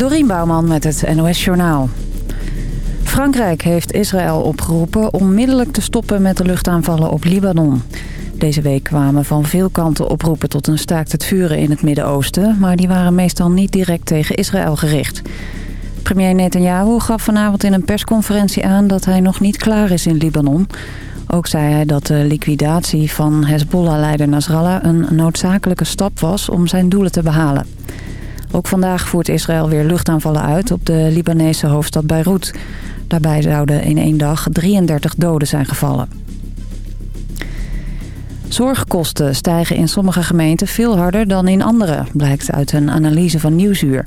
Dorien Bouwman met het NOS Journaal. Frankrijk heeft Israël opgeroepen onmiddellijk te stoppen met de luchtaanvallen op Libanon. Deze week kwamen van veel kanten oproepen tot een staakt het vuren in het Midden-Oosten... maar die waren meestal niet direct tegen Israël gericht. Premier Netanyahu gaf vanavond in een persconferentie aan dat hij nog niet klaar is in Libanon. Ook zei hij dat de liquidatie van Hezbollah-leider Nasrallah een noodzakelijke stap was om zijn doelen te behalen. Ook vandaag voert Israël weer luchtaanvallen uit op de Libanese hoofdstad Beirut. Daarbij zouden in één dag 33 doden zijn gevallen. Zorgkosten stijgen in sommige gemeenten veel harder dan in andere, blijkt uit een analyse van Nieuwsuur.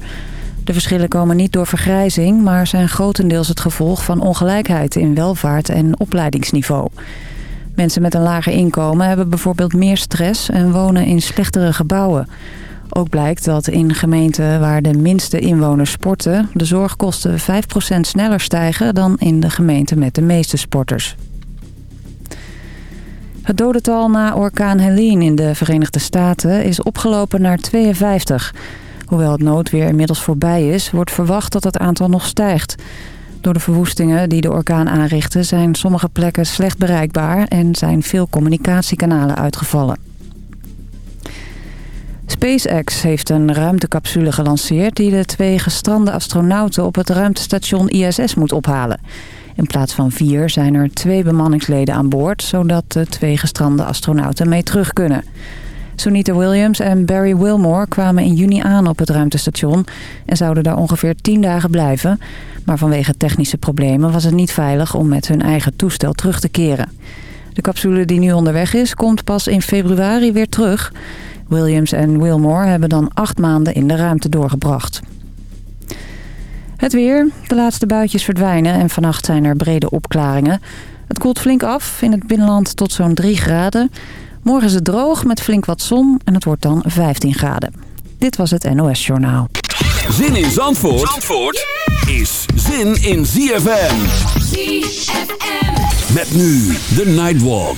De verschillen komen niet door vergrijzing, maar zijn grotendeels het gevolg van ongelijkheid in welvaart en opleidingsniveau. Mensen met een lager inkomen hebben bijvoorbeeld meer stress en wonen in slechtere gebouwen. Ook blijkt dat in gemeenten waar de minste inwoners sporten... de zorgkosten 5% sneller stijgen dan in de gemeenten met de meeste sporters. Het dodental na orkaan Helene in de Verenigde Staten is opgelopen naar 52. Hoewel het noodweer inmiddels voorbij is, wordt verwacht dat het aantal nog stijgt. Door de verwoestingen die de orkaan aanrichtte zijn sommige plekken slecht bereikbaar... en zijn veel communicatiekanalen uitgevallen. SpaceX heeft een ruimtecapsule gelanceerd... die de twee gestrande astronauten op het ruimtestation ISS moet ophalen. In plaats van vier zijn er twee bemanningsleden aan boord... zodat de twee gestrande astronauten mee terug kunnen. Sunita Williams en Barry Wilmore kwamen in juni aan op het ruimtestation... en zouden daar ongeveer tien dagen blijven. Maar vanwege technische problemen was het niet veilig om met hun eigen toestel terug te keren. De capsule die nu onderweg is, komt pas in februari weer terug... Williams en Wilmore hebben dan acht maanden in de ruimte doorgebracht. Het weer. De laatste buitjes verdwijnen en vannacht zijn er brede opklaringen. Het koelt flink af in het binnenland tot zo'n 3 graden. Morgen is het droog met flink wat zon en het wordt dan 15 graden. Dit was het NOS Journaal. Zin in Zandvoort, Zandvoort is zin in ZFM. ZFM. Met nu de Nightwalk.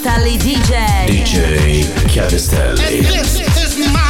Chiavistelli DJ. DJ Chiavistelli.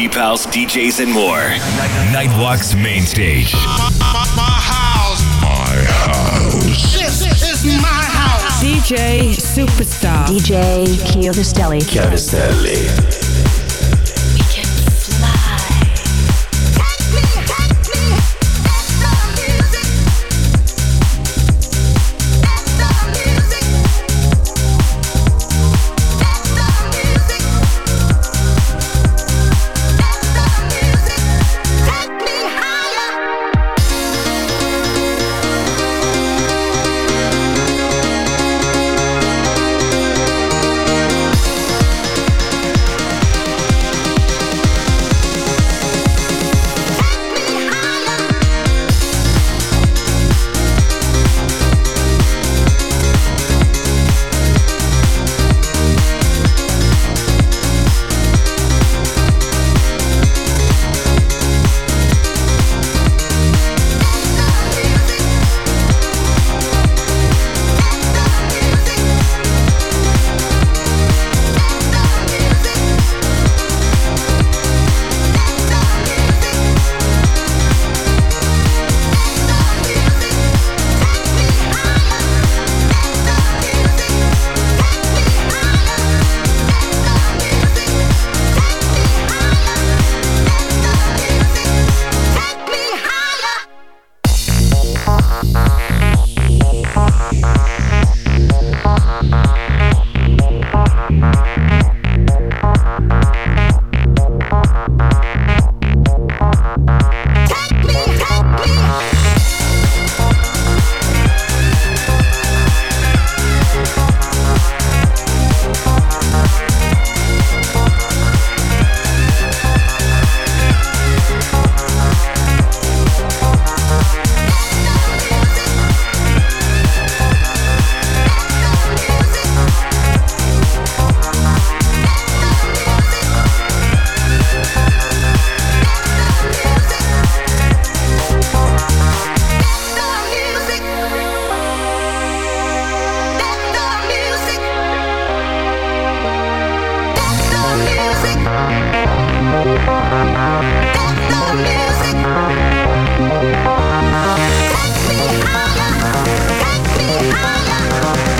Deep house, DJs, and more. Nightwalk's main stage. My house. Yes, this is my house. DJ Superstar. DJ Chiovistelli. Chiavistelli. Take me higher, take me higher.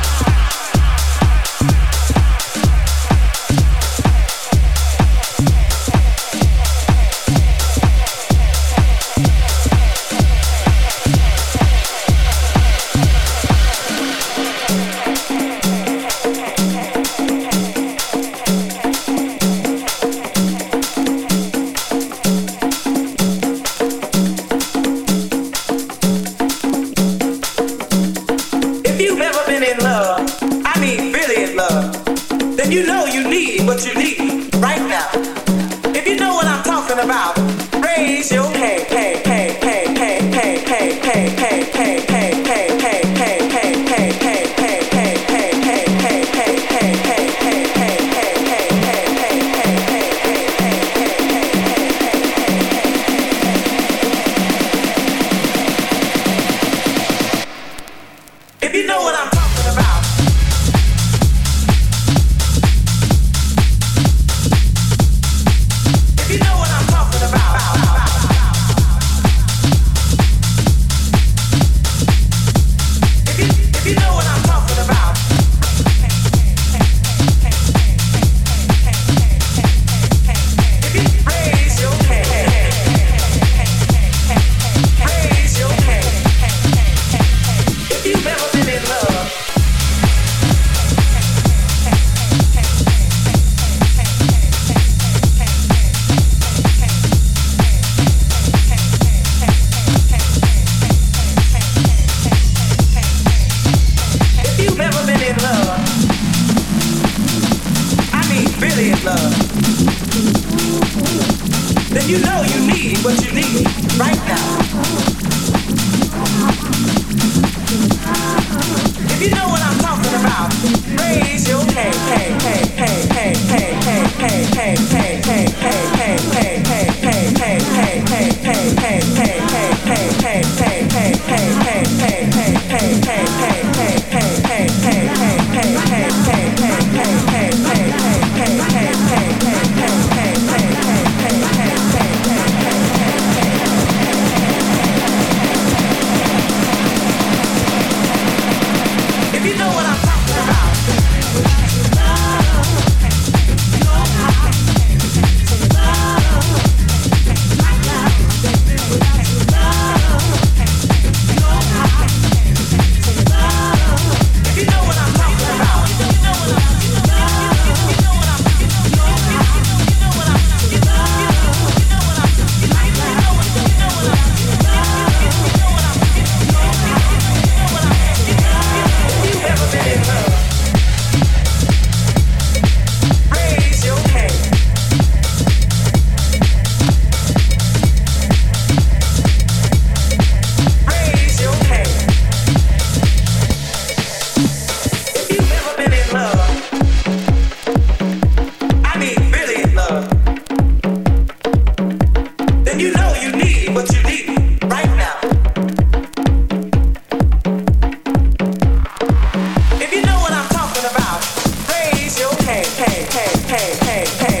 hey, hey, hey, hey.